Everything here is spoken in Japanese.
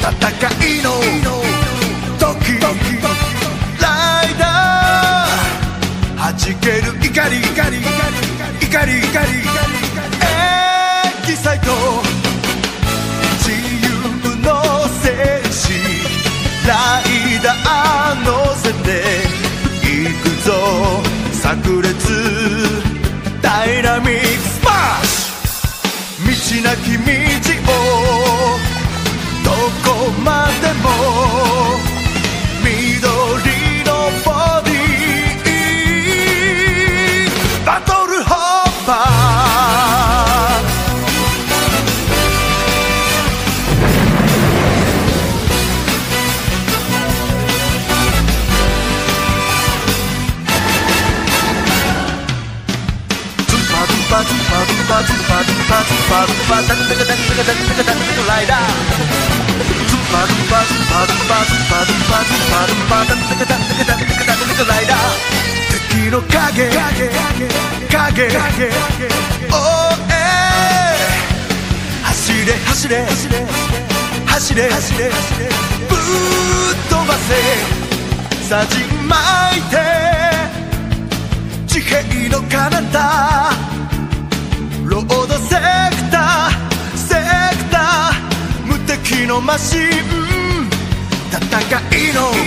たたかいの時ライダーはじける怒り怒り怒り怒りりエキサイトチームの戦しライダーのせていくぞ炸裂ダイナミックスパッシュ。道なき道パツパツパツパツパタクタパズクタクタパズクタクタパズイダーツパツパツパツパツパツパツパツパタパズクタクタパズクタクタパズイダー敵パズ影影影おパズ走れ走れパズ走れ走れパズ飛ばせさパズいて地平パズ方たたか戦いの